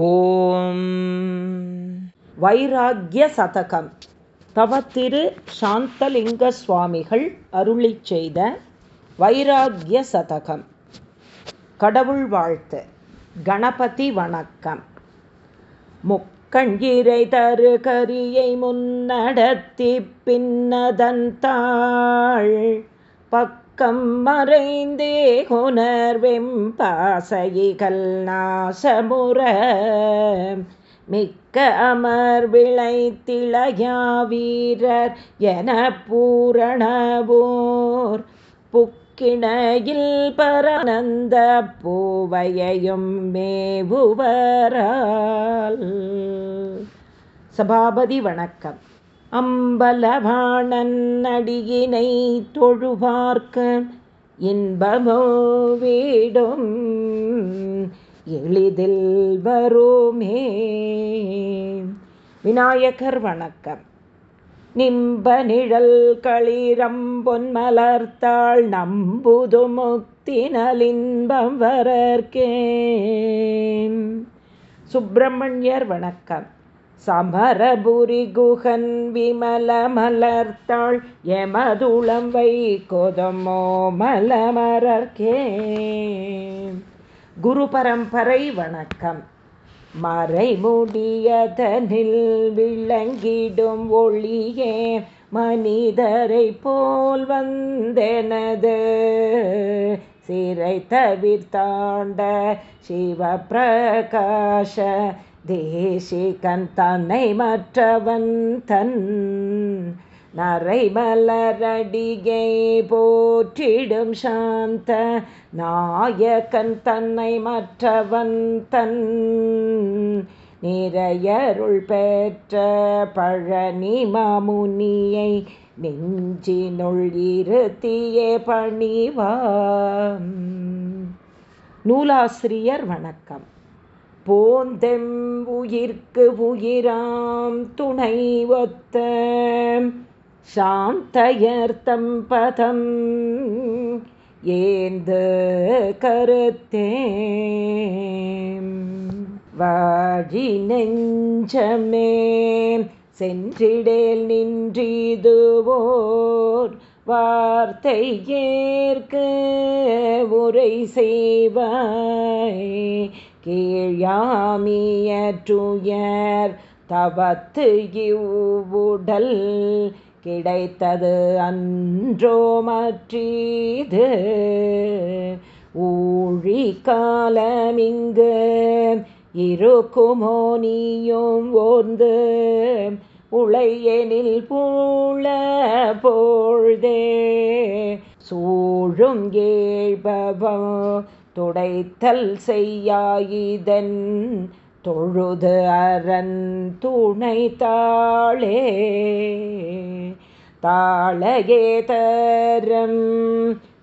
ஓம். வைராகிய சதகம். தவ திரு சாந்தலிங்க சுவாமிகள் அருளி செய்த வைராகிய சதகம். கடவுள் வாழ்த்து. கணபதி வணக்கம். முக்கண்கிரை தரு கரியை முன்னடத்தி பின்னதன் தாள். பக் பக்கம் மறைந்தே கொணர்வெம் பாசைகள் நாசமுற. மிக்க அமர் விளைத்திளையா வீரர் என பூரணவோர். புக்கிணையில் பரநந்த பூவையையும் மேவுவரால். சபாபதி வணக்கம். அம்பலவாணன் அடியினை தொழுவார்க்க இன்பமோ வீடும் எளிதில் வருமே. விநாயகர் வணக்கம். நிம்ப நிழல் களிரம் பொன்மலர்த்தாள் நம்புது முக்தி நலின்பம் வரர்க்கே சுப்பிரமணியர் வணக்கம். சமரபுரி குகன் விமல மலர்த்தாள் எமதுளம் வை கொதமோ மலமரர்கே குரு பரம்பரை வணக்கம். மறைமுடியதனில் விளங்கிடும் ஒளியே மனிதரை போல் வந்தெனது. சிறை தவிர்த்தாண்ட சிவபிரகாஷ தேசிகன் தன்னை மற்றவன் தன் நரைமலரடிகை போற்றிடும் சாந்த நாயகன் தன்னை மற்றவன் தன் நிறையருள் பெற்ற பழனி மாமுனியை நெஞ்சினுள் இருத்திய பணிவாம் நூலாசிரியர் வணக்கம். போந்தெம் உயிர்க்கு உயிராம் துணை ஒத்த சாந்தயர்த்தம் பதம். ஏந்து கருத்தே வாழி நெஞ்சமே சென்றிடேல் நின்றிதுவோர் வார்த்தை ஏற்க உரை செய்வாய். கீழாமியற்றுயர் தவத்து இவ்வுடல் கிடைத்தது அன்றோ மற்றீது. ஊழி காலமிங்கு இருக்குமோ நீயும் ஓர்ந்து உளையெனில் பூள பொழுதே. சூழும் ஏழ்பவம் துடைத்தல் செய்யாயிதன் தொழுது அரண் துணை தாளே தாளையே தரம்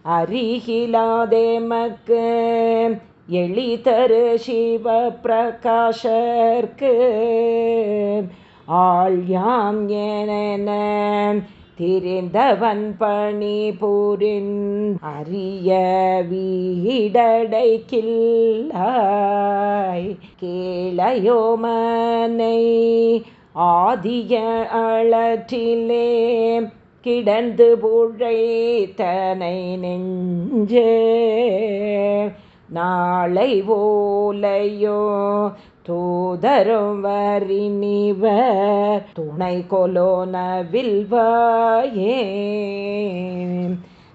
அருகிலாதேமக்கு எளிதரு சிவ பிரகாஷர்க்கு ஆழ்யாம் என திரிந்தவன் பணி பூரின் அரிய வீடடை கில்லாய் கேளையோமனை ஆதிய அளற்றிலே கிடந்து புழைத்தனை நெஞ்சே. நாளை ஓலையோ தூதரும் வரினிவர் துணை கொலோ நவில்வாயே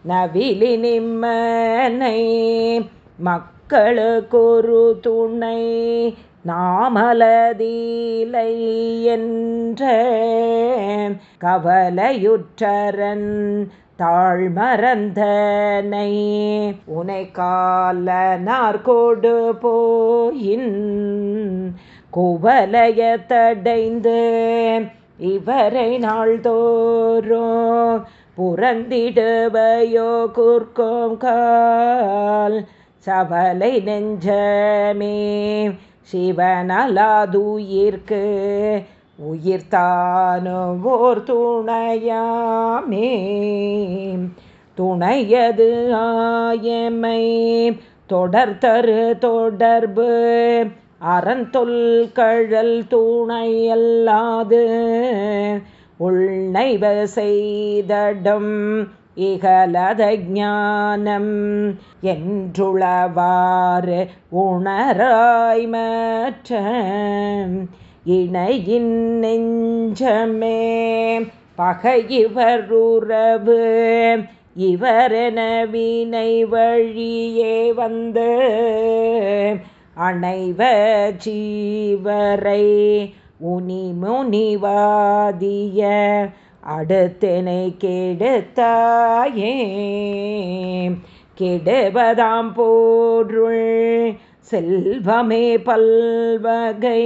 நவிலி நிம்மனை மக்களுக்கொரு துணை நாமலதீலை என்ற கவலையுற்றரன் தாழ்மறந்தனை உனை கால நார்கோடு போயின் குவலைய தடைந்து இவரை நாள்தோறும் புறந்திடுவையோ குர்க்கோம் கால். சவலை நெஞ்சமே சிவனலாதுயிர்க்கு உயிர்த்தானும் ஓர் துணையாமே. துணையது ஆயமை. தொடர்தரு தொடர்பு. அறந்தொல்கழல் துணையல்லாது. உள்நைவ செய்தடம் இகலத ஞானம். என்றுளவாறு உணராய்மற்ற இணையின் நெஞ்சமே. பகையிவருறவு இவரென வினை வழியே வந்து. அணைவ ஜீவரை உனி முனிவாதிய அடுத்தனை கெடுத்தாயே. கெடுவதாம் போருள் செல்வமே பல்வகை.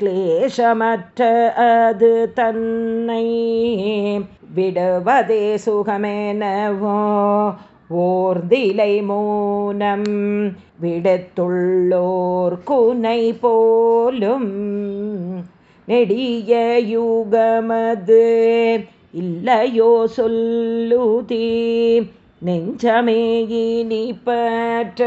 கிளேசமற்ற அது தன்னை விடுவதே சுகமெனவோ ஓர்திலை மூனம் விடுத்துள்ளோர் குனை போலும் நெடிய யூகமது இல்லையோ சொல்லுதி நெஞ்சமே இனி பற்ற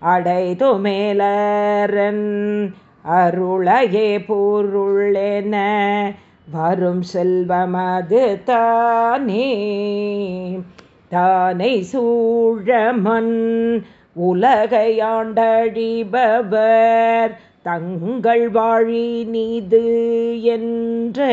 அடைது மேலரன் அருளையே பொருளென வரும் செல்வமது தானே. தானை சூழமன் உலகையாண்டழிபவர் தங்கள் வாழி நீது என்ற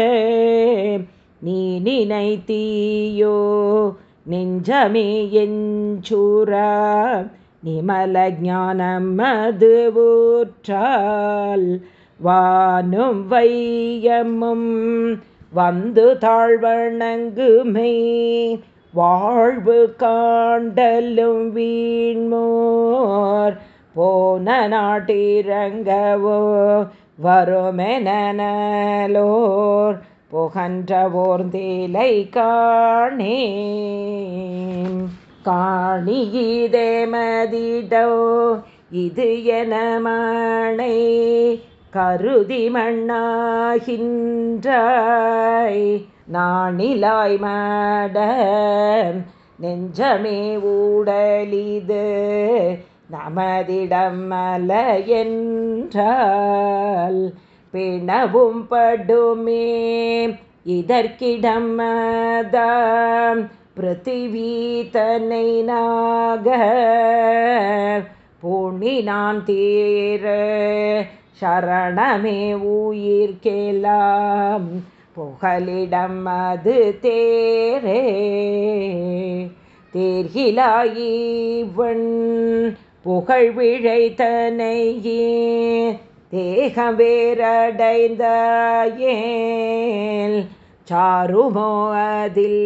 நீ நினைத்தீயோ? நெஞ்சமே எஞ்சூரா நிமல ஞானம் அது ஊற்றால் வானும் வையமும் வந்து தாழ்வணங்குமே. வாழ்வு காண்டலும் வீண்மோர் போன நாட்டிறங்கவோ வருமெனலோர் புகன்ற தீலை காணே காணியிதே மதிடோ இது எனமானை கருதி மண்ணாகின்றாய். நாணிலாய் மாட நெஞ்சமே ஊடலிது நமதிடம் மல என்றால். பிணவும் படுமே இதற்கிடம் மதம் பிருத்திவி நாக பூணினான் தீர சரணமே உயிர்கேலாம் புகலிடம் அது தேரே. தேர்கிலாயிவன் புகழ் விழைத்தனையே. தேகம் வேறடைந்தாயேல் சாருமோ அதில்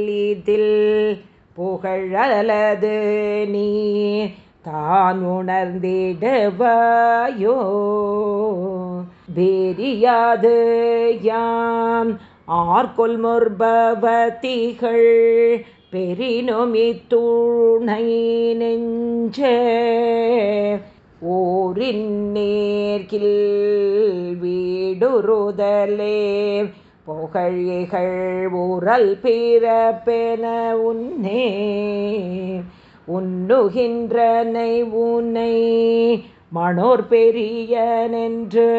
புகழலது நீ தான் உணர்ந்திடுவாயோ? வேரியாது யாம் ஆர்கொல் முற்பவதிகள் பெரினுமித்துணை நெஞ்ச ஓரின் நேர்கில் வீடுருதலே வீடுறுதலே புகழிகள் ஊரல் பிறப்பென உன்னே உண்ணுகின்றனை உன்னை மனோர் பெரியனென்று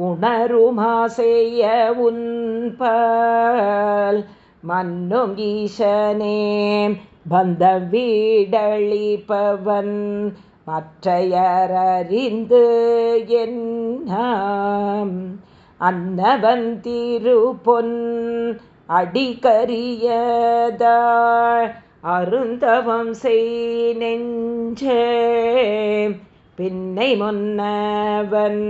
உணருமா செய்ய உன்பல் மன்னும் ஈசனே பந்த வீடழிப்பவன் மற்றையறிந்து என்னாம். அன்னவன் திருப்பொன் அடிக்கரியதாள் அருந்தவம் செய் நெஞ்சே பின்னை முன்னவன்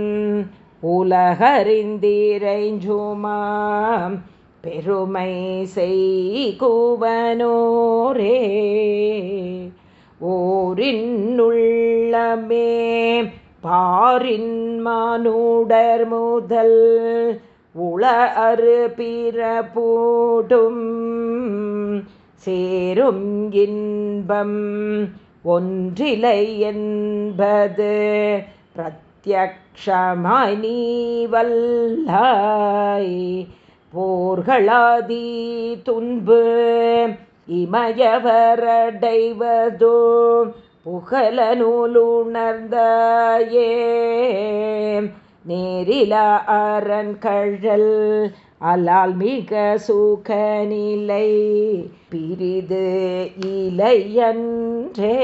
உலகறிந்திரைஞ்சுமாம் பெருமை செய் கூவனோரே ஓரின்னுள்ளமே பாரின் மானுடர் முதல் உள அரு பிறப்பூடும் சேரும் இன்பம் ஒன்றிலை என்பது பிரத்யக்ஷமாய் நீ வல்லாய். போர்களாதி துன்பு இமயவரடைவதோ புகழ நூலுணர்ந்தாயே நேரில அரண் கழல் அலால் மிக சுகநிலை பிரிது இலையன்றே.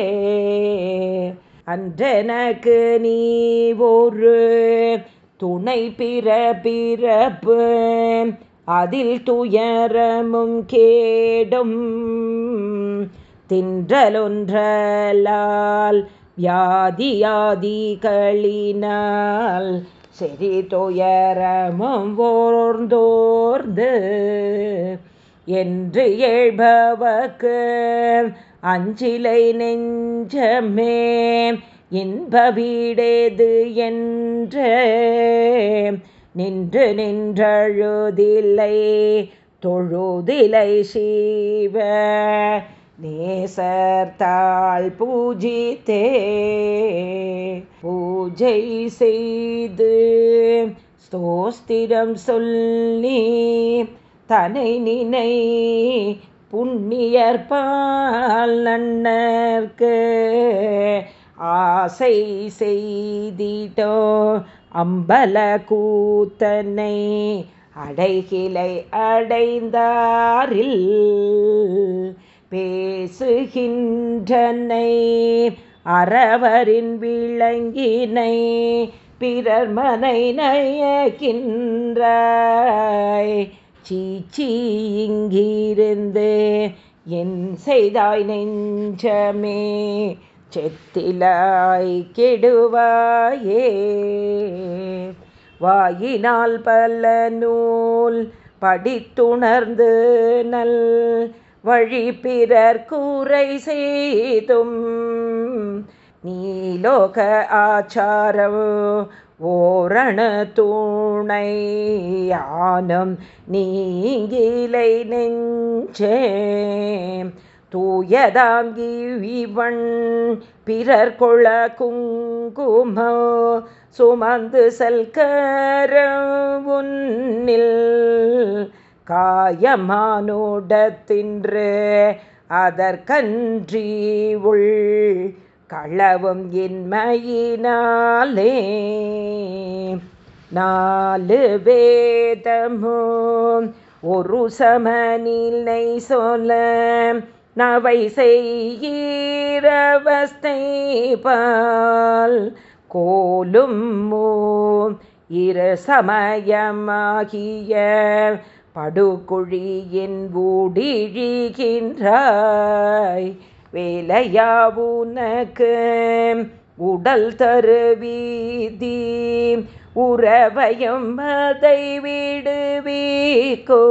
அன்றனக்கு நீ ஒரு துணை பிற பிறப்பு அதில் துயரமும் கேடும். தின்றலொன்றலால் வியாதியாதிகளினால் செறி துயரமும் ஓர்ந்தோர்ந்து என்று ஏழ்பவக்கு அஞ்சிலை நெஞ்சமே இன்ப வீடேது என்று நின்று நின்றழுதில்லை தொழுதிலை சீவ நேசர்த்தாள் பூஜித்தே. பூஜை செய்து ஸ்தோஸ்திரம் சொல்லி தனை நினை புண்ணியற்பால் நன்னர்க்கு ஆசை செய்திட்டோ அம்பல கூத்தனை அடைகிளை அடைந்தாரில். பேசுகின்றனை அறவரின் விளங்கினை பிறர்மனை நயக்கின்றாய் சீச்சி இங்கிருந்து என் செய்தாய் நெஞ்சமே செத்திலாய் கெடுவாயே. வாயினால் பல நூல் படித்துணர்ந்து நல் வழி பிறர் கூரை செய்தும். நீலோக ஆச்சாரம் ஓரண தூணை யானம் நீங்கிலை நெஞ்சே. தூயதாங்கி விவன் பிறர் கொள குங்குமோ சுமந்து செல்கர உன்னில். காயமானோடத்தின்று அதற்கன்றி உள் களவும் இன்மையினாலே நாலு வேதமும் ஒரு சமநிலை சொல்ல நவை செய்யீரவஸ்தை பால் கோலும் இரு சமயமாகிய படுகுழியின் ஊடிழிகின்றாய். வேலையாவுனக்கு உடல் தருவீதி உறவையும் அதை விடுவீக்கோ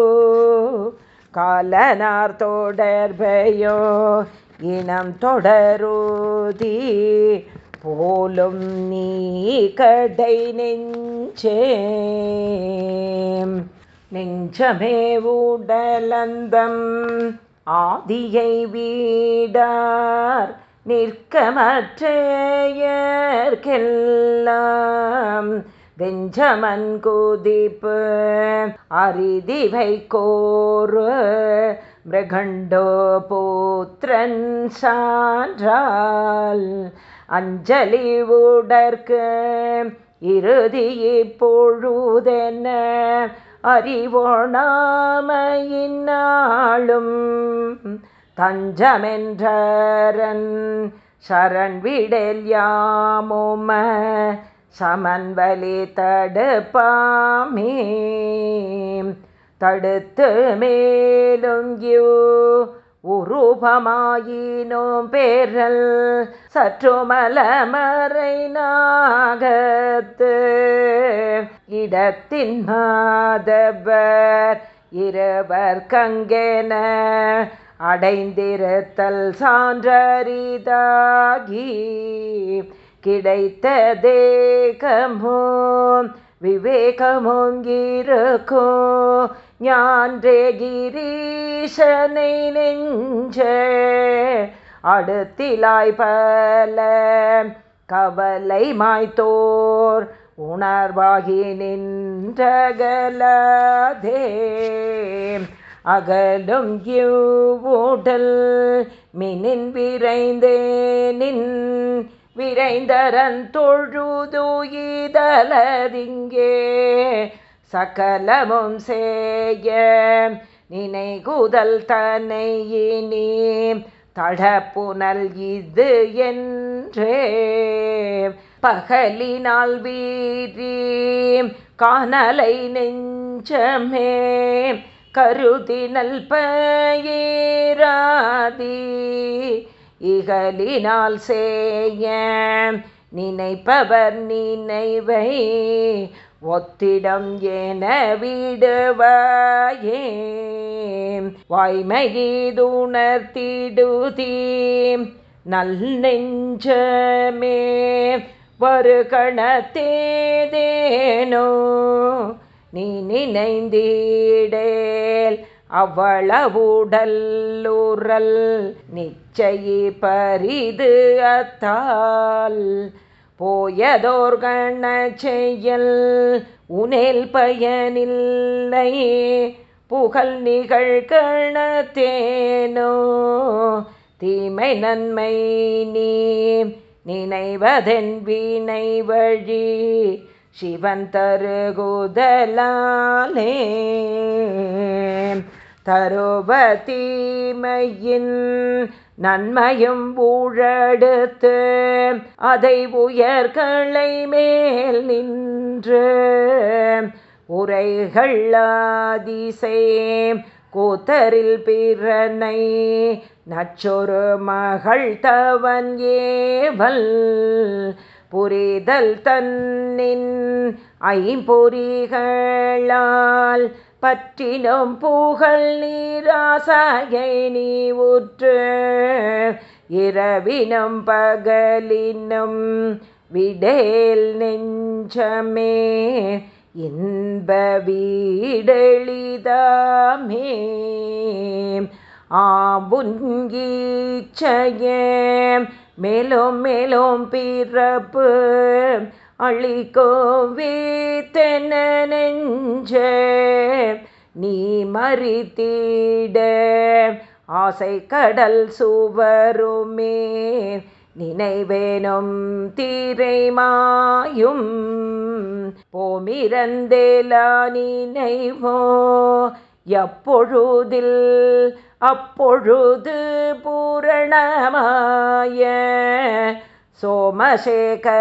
காலனார் தொடர்பையோ இனம் தொடருதி போலும் நீ கடை நெஞ்சே. நெஞ்சமே உடலந்தம் ஆதியை வீடார் நிற்கமற்றையர்க்கெல்லாம் வெஞ்சமன் குதிப்பு அரிதிவை கோரு மிருகண்டோ போத்திரன் சான்றால். அஞ்சலி உடற்கு இறுதி இப்பொழுதென்ன? அறிவோணாமையினாளும் தஞ்சமென்றரன் சரண் விடல் யாமோம சமன்வலி தடுப்பாமே. தடுத்து மேலும் யூ உருபமாயினோம் பேரல் சற்றுமலமறை நாகத்து இடத்தின் மாதவர் இருவர் கங்கென அடைந்திருத்தல் சான்றரிதாகி. கிடைத்த தேகமோ விவேகமோங்கிருக்கோ ஞான்றே கிரீஷனை நெஞ்ச அடுத்திலாய் பல கவலை மாய்த்தோர் உணர்வாகி நின்றகலதே. அகலும் இவ்வுடல் மினின் விரைந்தே நின் விரைந்தரன் தொழுதுயிதலதிங்கே சகலமும் சேய நினைகுதல் தன்னையினி தடப்புனல் இது என்றே. பகலினால் வீரி காணலை நெஞ்சமே கருதினல் பயிராதி இகலினால் சேய நினைப்பவர் நினைவை ஒத்திடம் என விடுவாயே. வாய்மையீதுணர்த்திடுதீ நல் நெஞ்சமே வரு கணத்தேதேனோ. நீ நினைந்தீடேல் அவ்வளவுடல்லுறல் நிச்சயி பரிது அத்தால். போயதோர் கண்ண செயல் உனேல் பயனில்லை. புகழ் நிகழ்கணத்தேனோ? தீமை நன்மை நீ நினைவதென் வீணை வழி. சிவன் தருகுதலாலே தருவ தீமையின் நன்மையும் ஊழடுத்து அதை உயர்களை மேல் நின்று உரைகள் ஆதிசை கூத்தரில் பிறனை நச்சொரு மகள் தவன் ஏவல் புரிதல் தன்னின் ஐம்பொறிகளால் பற்றினும் புகழ் நீராசாயை நீ ஊற்று இரவினும் பகலினும் விடேல் நெஞ்சமே இன்ப வீடெளிதாமே. ஆம்புங்கீச்சையே மேலும் மேலும் பிறப்பு அழிக்கும் வீத்தென நெஞ்ச நீ மறித்தீட. ஆசை கடல் சுவருமே நினைவேனும் தீரைமாயும். போமிரந்தேலா நினைவோ எப்பொழுதில் அப்பொழுது பூரணமாய. சோமசேகரத்தெந்தை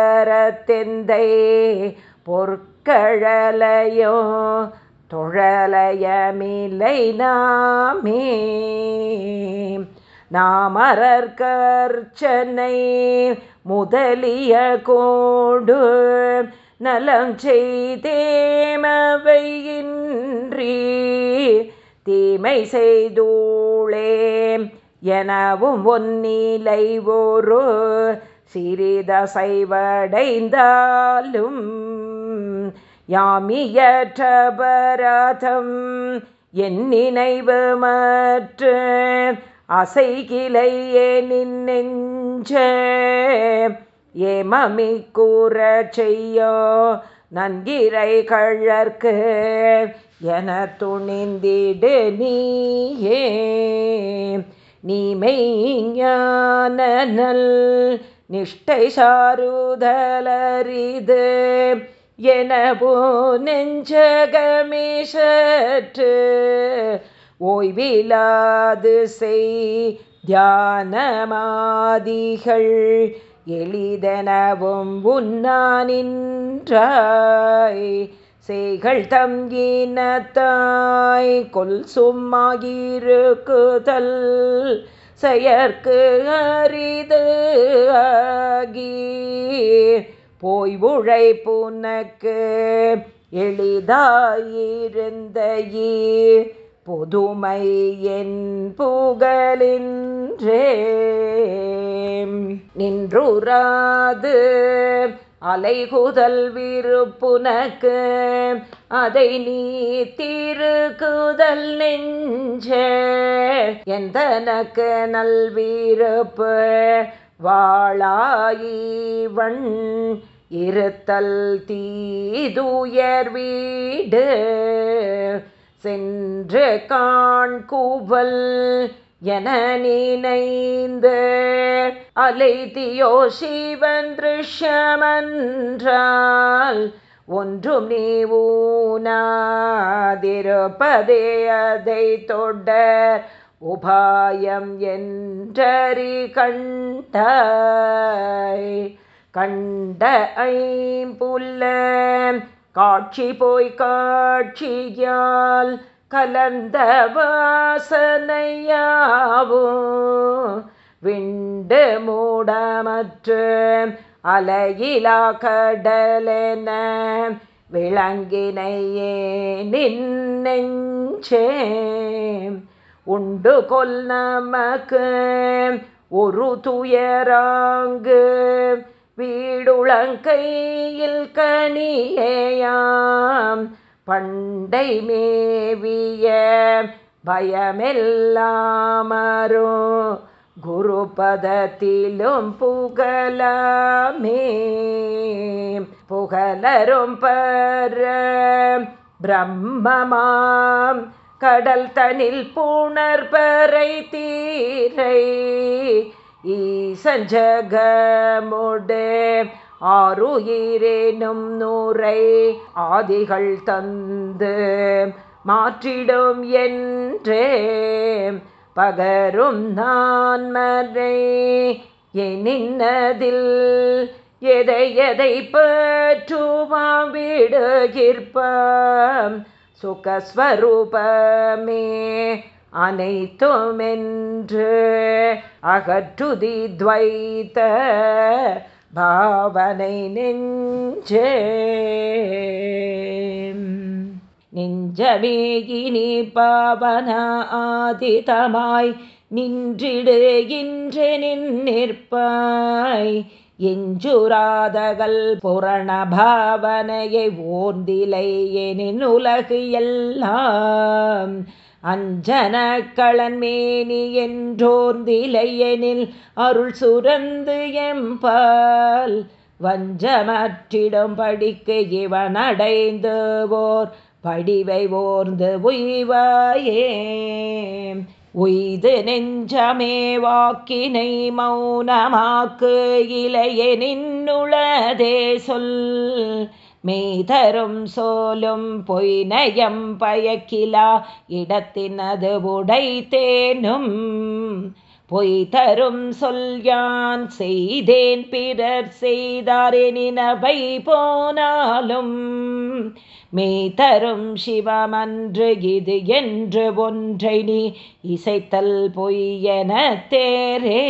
பொற்கழலையோ தொழலயமில்லை நாமே நாமரற்கர்ச்சனை முதலிய கோடு நலம் செய்தேமவையின்றி தீமை செய்தூளே. எனவும் ஒன்னிலை ஒரு சிறிதசைவடைந்தாலும் யாமியற்றபராதம் என் நினைவு மற்ற அசைகிலையே நின்னெஞ்ச ஏமமி கூற செய்யோ நன்கிரை கழற்கு என துணிந்திடு நீயே. நீமை ஞான நல் நிஷ்டை சாருதலரிது எனவோ நெஞ்சகமேஷற்று ஓய்விலாது செய் தியானமாதிகள் எளிதெனவும் உன்னானின்றாய் செய்கள் தங்கினத்தாய் கொல் சும்மாகிருக்குதல் செயற்கு அரிது ஆகி போய் உழைப்புனக்கு எளிதாயிருந்த பொதுமை என் புகழின்றே நின்றுராது அலைகுதல் விருப்புனக்கு அதை நீ திருக்குதல் நெஞ்ச. எந்தனக்கு நல்வீரப்பு வாழாயிவன் இருத்தல் தீதுயர் வீடு சென்று காண்கூவல் என நினைந்து அலைதியோ சிவன் திருஷ்யமன்றால் ஒன்றும் நீ ஊனாதிருப்பதே அதை தொடர் உபாயம் என்றறி கண்டாய் கண்ட ஐம்புல்ல காட்சி போய் காட்சியால் கலந்த வாசனையாவும் விண்டு மூடமற்று அலையிலா கடலென விளங்கினையே நின்னெஞ்சே உண்டு கொல் நமக்கு ஒரு துயராங்கு வீடுளங்கையில் கனியேயாம். பண்டை மேவிய பயமெல்லாமரோ குருபதத்திலும் புகழமே. புகழரும் பர பிரம்மமாம் கடல் தனில் பூணர்பறை தீரை ஈசஞ்சகமுடே ஆறுயிரேனும் நூரை ஆதிகள் தந்து மாற்றிடும் என்றே. பகரும் நான் மறை எனின்னதில் எதை எதை பற்றுமா விடுகிற்பம்? சுகஸ்வரூபமே அனைத்துமென்று அகற்றுதி துவைத்த பாவனை நெஞ்சே. நெஞ்சமேகினி பாவன ஆதிதமாய் நின்றிடுகின்ற நிற்பாய். எஞ்சுராதகல் புரண பாவனையை ஓர்ந்திலை எனின் உலகு எல்லாம். அஞ்சன களன்மேனி என்றோர்ந்திலையெனில் அருள் சுரந்து எம்பால். வஞ்சமற்றிடம் படிக்கு இவன் அடைந்து படிவை ஓர்ந்து உய்வாயே. உய்து நெஞ்சமே வாக்கினை மௌனமாக்கு இளைய நின்னுளதே சொல். மெய்தரும் சோலும் பொய்நயம் பயக்கிலா இடத்தினது உடைத்தேனும். பொய் தரும் சொல் யான் செய்தேன் பிறர் செய்தாரெனினவை போனாலும். மெய் தரும் சிவமன்று இது என்று ஒன்றை நீ இசைத்தல் பொய்யென தேரே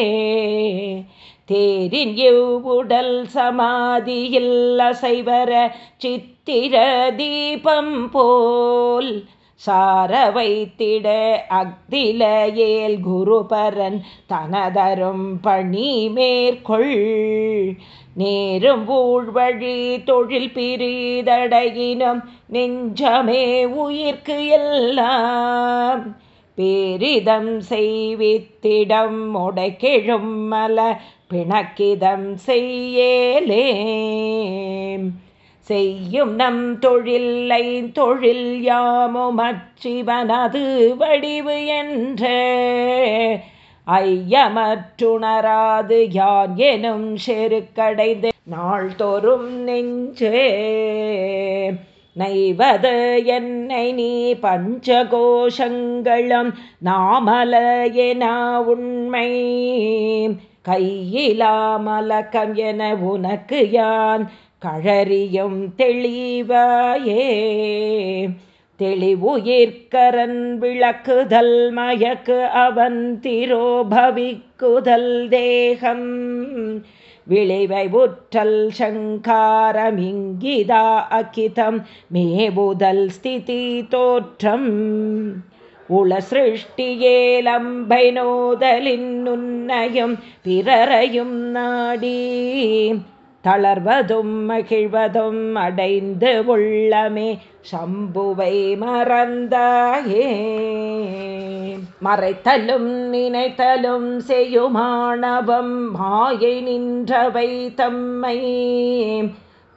தேரின் எவ்வுடல் சமாதியில் அசைவர சித்திர தீபம் போல் சார வைத்திட அக்திலையேல் குருபரன் தனதரும் பணி மேற்கொள். நேரும் ஊழ்வழி தொழில் பிரிதடையினும் நெஞ்சமே உயிர்க்கு எல்லாம். பேரிதம் செய்வித்திடம் உடைக்கெழும் மல பிணக்கிதம் செய்யலே செய்யும் நம் தொழில்லை தொழில் யாமும் அச்சிவனது வடிவு என்ற. ஐயமற்றுணராது யான் எனும் செருக்கடைந்து நாள்தோறும் நெஞ்சே. நைவது என்னை நீ பஞ்சகோஷங்களும் நாமல என உண்மை. கையிலாமலக்கம் என உனக்கு யான் கழறியும் தெளிவாயே. தெளிவுயிர்கரன் விளக்குதல் மயக்கு அவன் திரோபவிக்குதல் தேகம். விளைவை உற்றல் சங்காரமிங்கிதா அகிதம் மேபுதல் ஸ்திதி தோற்றம். உள சிருஷ்டியேலம்பை நோதலின் உன்னையும் பிறரையும் நாடி தளர்வதும் மகிழ்வதும் அடைந்து உள்ளமே. சம்புவை மறந்தாயே. மறைத்தலும் நினைத்தலும் செய்யுமானவம் மாயை நின்றவை தம்மை.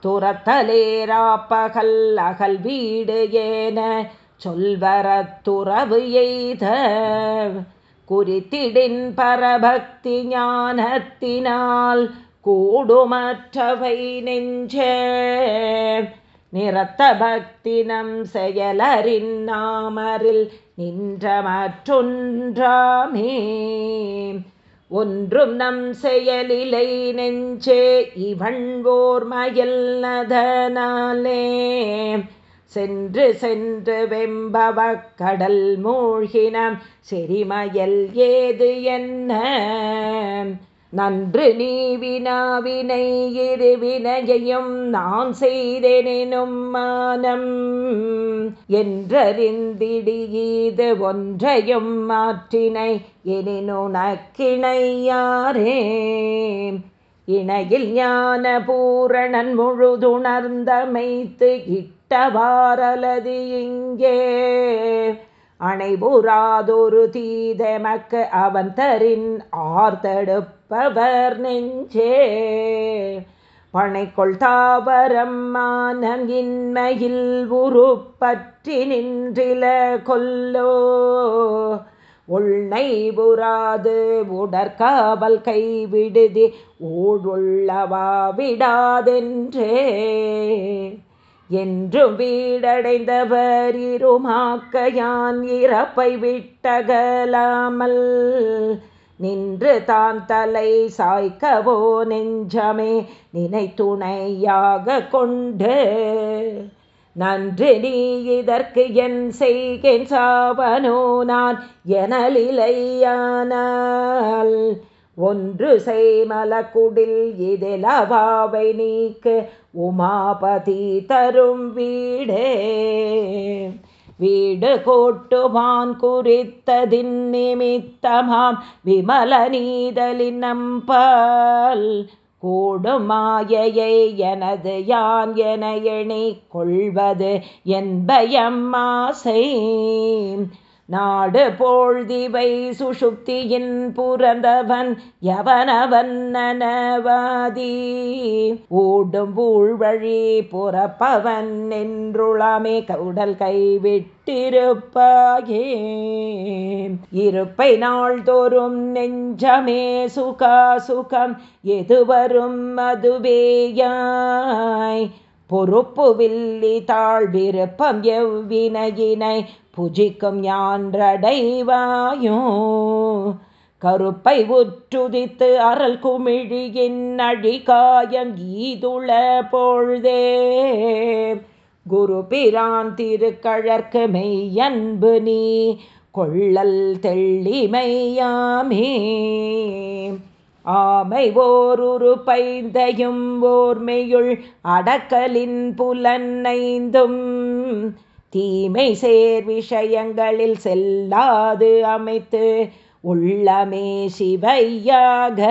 துரத்தலேராப்பகல் அகல் வீடு ஏன சொல்வரத்துறவு எய்த குறித்திடின் பரபக்தி ஞானத்தினால் கூடுமற்றவை நெஞ்சே. நிறத்த பக்தினம் செயலரின் நாமரில் நின்ற மற்றொன்றாமே ஒன்றும் நம் செயலிலை நெஞ்சே இவன் ஓர்மயல் நதனாலே. சென்று சென்று வெம்பவ கடல் மூழ்கினம். செரிமயல் ஏது என்ன? நன்று நீ வினாவினை இருவினையையும் நான் செய்தேனும் மானம். என்றறிந்திடியீது ஒன்றையும் மாற்றினை எனினுனக்கிணையாரே இணையில் ஞான பூரணன் முழுதுணர்ந்தமைத்து அட்டவாரலது இங்கே. அணைபுறாதொரு தீதமக்கு அவன் தரின் ஆர்த்தெடுப்பவர் நெஞ்சே. பனைக்கொள் தாவரம் மானம் இன்மையில் உருப்பற்றி நின்றில கொல்லோ. உள்னை புறாது உடற்காவல் கைவிடுதி ஊழுள்ளவா விடாதென்றே. என்றும் வீடடைந்தவர் இருமாக்கையான் இறப்பை விட்டகலாமல். நின்று தான் தலை சாய்க்கவோ நெஞ்சமே நினைத்துணையாக கொண்டு. நன்று நீ இதற்கு என் செய்கேன் சாவனோ நான் எனலிலையானால். ஒன்று செய்மலக்குடில் இதிலவாவை நீக்கு உமாபதி தரும் வீடே. வீடு கோட்டுமான் குறித்ததின் நிமித்தமாம் விமல நீதலின் நம்பால் கூடும் எனது யான் என எண்ணி கொள்வது என்பயம் ஆசை நாடு போழ்திவை சுஷுப்தியின் புறந்தவன் எவனவன் நனவாதி? ஊடும் ஊழ்வழி புறப்பவன் என்றுளாமே கவுடல் கைவிட்டிருப்பாயே. இருப்பை நாள்தோறும் நெஞ்சமே சுகா சுகம் எதுவரும் அதுவேயாய். பொறுப்பு வில்லி தாழ்விருப்பம் எவ்வினையினை புஜிக்கும் யான்றடைவாயோ கருப்பை உற்றுதித்து அறல் குமிழியின் அழிகாயம் ஈதுள பொழுதே. குரு பிரான் திருக்கழற்கு மெய்யன்பு நீ கொள்ளல் தெள்ளிமையாமே. ஆமை ஓருரு பைந்தையும் ஓர்மையுள் அடக்கலின் புலன்னைந்தும் தீமை சேர் விஷயங்களில் செல்லாது அமைத்து உள்ளமே சிவையாக.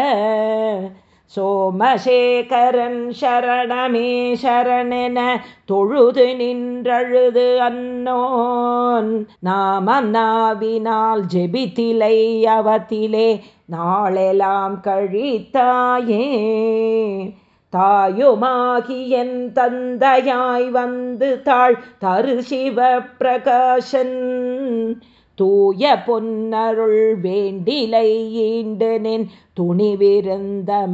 சோமசேகரன் சரணமே சரணென தொழுது நின்றழுது அன்னோன். நாமம் நாவினால் ஜெபித்திலை அவத்திலே நாளெல்லாம் கழித்தாயே. தாயுமாகியன் தந்தையாய் வந்து தாழ் தரு சிவ பிரகாசன் தூய பொன்னருள் வேண்டிலை ஈண்டு நின் துணிவிருந்தமையன்னோ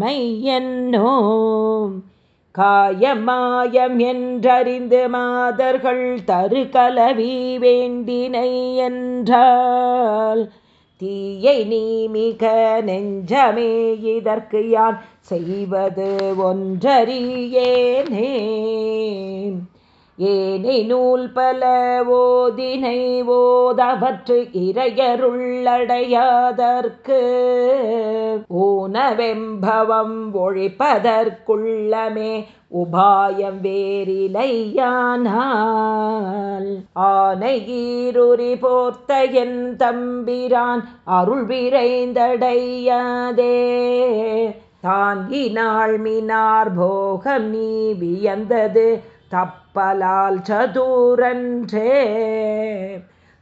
காயமாயம் என்றறிந்து மாதர்கள் தரு கலவி வேண்டினை என்றால் தீயை நீ மிக நெஞ்சமே இதற்கு யான் செய்வது ஒன்றறியேனே. ஏனை நூல் பல ஓதினை ஓதவற்று இறையருள்ளடையாதற்கு ஊனவெம்பவம் ஒழிப்பதற்குள்ளமே உபாயம் வேறிலையானால் ஆனை ஈருரி போர்த்த என் தம்பிரான் அருள் விரைந்தடையாதே தாங்கினாள் மினார் போகம் நீ வியந்தது தப்பலால் சதுரன்றே.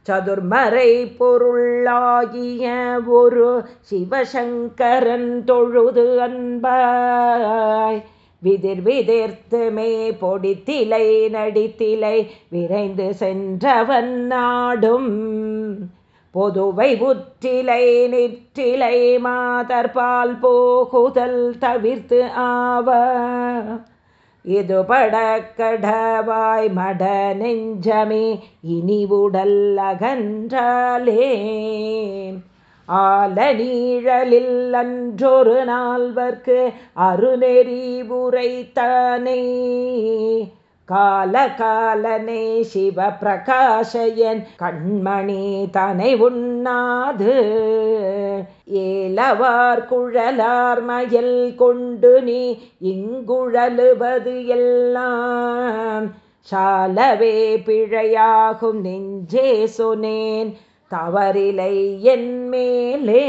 சதுர்மறை பொருளாகிய ஒரு சிவசங்கரன் தொழுது அன்பாய். விதிர் விதிர்த்துமே பொடித்திலை நடித்திலை விரைந்து சென்றவன் நாடும். பொதுவை உற்றிலை நிற்றிலை மாதர்பால் போகுதல் தவிர்த்து ஆவ. இது படக்கடவாய் மட நெஞ்சமே இனி உடல் அகன்றாலே ஆல நீழலில் அன்றொரு நால்வர்க்கு அருநெறி உரைத்தானே. கால காலனே சிவ பிரகாஷயன் கண்மணி தனை உண்ணாது. ஏலவார் குழலார் மயல் கொண்டு நீ இங்குழலுவது எல்லாம். சாலவே பிழையாகும் நெஞ்சே சொனேன் தவறிலை என்மேலே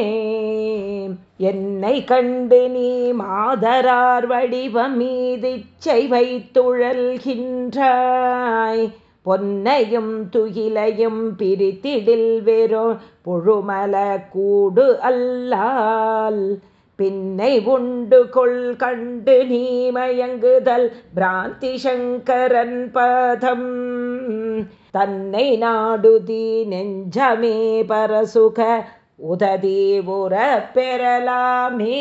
என்னை கண்டு நீ மாதரார் வடிவமீதிச்சை வைத்துழல்கின்றாய் பொன்னையும் துகிலையும் பிரித்திடில் வெறும் பொழுமல கூடு அல்லால். பின்னை உண்டு கொள் கண்டு நீ மயங்குதல் பிராந்தி சங்கரன் பதம். தன்னை நாடுதி நெஞ்சமே பரசுக உததி உற பெறலாமே.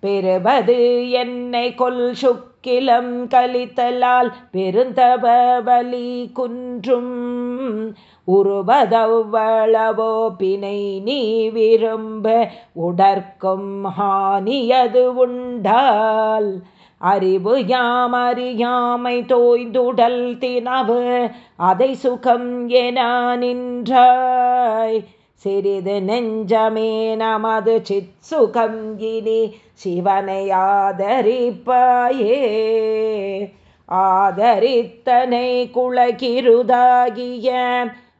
பெறுவது என்னை கொல் சுக்கிலம் கலித்தலால் பெருந்தபலி குன்றும். உருவதவ்வளவோ பிணை நீ விரும்ப உடற்கும் ஹானியது உண்டால். அறிவு யாம் அறியாமை தோய்ந்துடல் தினவு அதை சுகம் என நின்றாய். சிறிது நெஞ்சமே நமது சித் சுகம் இனி சிவனை ஆதரிப்பாயே. ஆதரித்தனை குளகிருதாகிய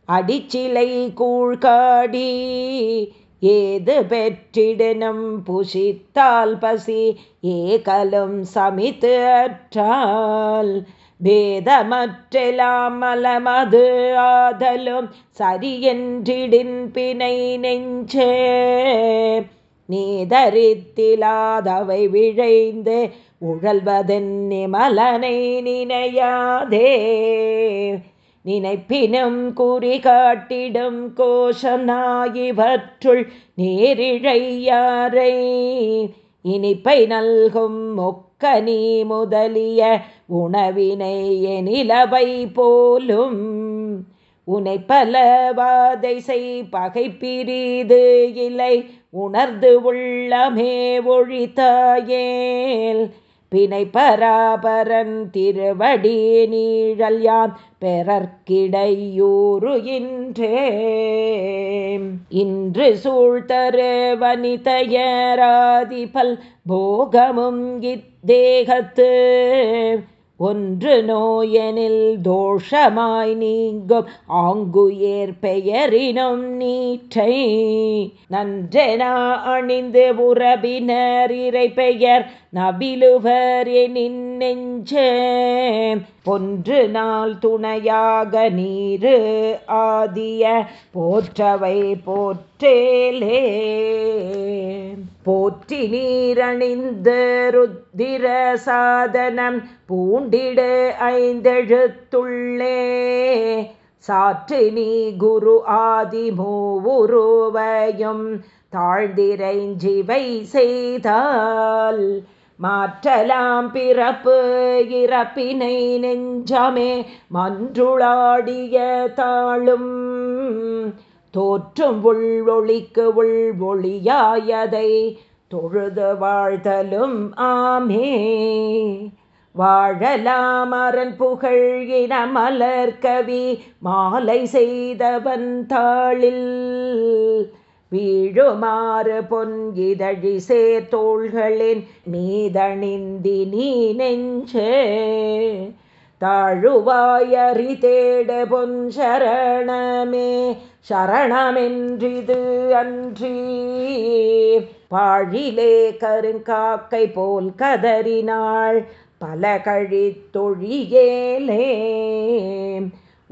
அடிச்சிலை கூழ்காடி ஏது பெற்றிடனும் புஷித்தால் பசி ஏகலும் சமித்து அற்றால் பேதமற்றெலாம் மலமது ஆதலும் சரியென்றிடின் பிணை நெஞ்சே. நீதரித்திலாதவை விழைந்து உழல்வதன் நிமலனை நினையாதே. நினைப்பினும் குறி காட்டிடும் கோஷனாயிவற்றுள் நேரிழையாரை. இனிப்பை நல்கும் மொக்கனி முதலிய உணவினை எனிலவை போலும். உனை பலவாதை செய் பகை பிரிது இலை உணர்ந்து உள்ளமே ஒழித்தாயேல். பிணை பராபரன் திருவடி நீழல் யான் பெறற்கிடையூறு இன்றே. இன்று சூழ்த்தரு வனிதையராதிபல் போகமும் இத்தேகத்து. ஒன்று நோயெனில் தோஷமாய் நீங்கும் ஆங்குயேர் பெயரினும் நீற்றை. நன்றெனா அணிந்து உறவினர் இறை பெயர் நபிலுவர் எனின் நெஞ்சே ஒன்று நாள் துணையாக நீரு ஆதிய போற்றவை போற்றேலே. போற்றி நீரணிந்து ருத்திர சாதனம் பூண்டிடு ஐந்தெழுத்துள்ளே. சாற்று நீ குரு ஆதி மூவுருவையும் தாழ்ந்திரைஞ்சிவை செய்தால் மாற்றலாம் பிறப்பு இறப்பினை நெஞ்சமே மன்றுளாடிய தாளும். தோற்றும் உள்ளொளிக்கு உள் ஒளியாயதை தொழுது வாழ்தலும் ஆமே. வாழலாம் அரண் புகழ் இன கவி மாலை செய்தவன் தாளில். வீழுமாறு பொன்கிதழி சேர்த்தோள்களின் நீதணிந்தி நீ நெஞ்சே. தாழுவாயறி தேட பொன் சரணமே சரணமென்றிது அன்றி. பாழிலே கருங்காக்கை போல் கதறினாள் பல கழித்தொழியேலே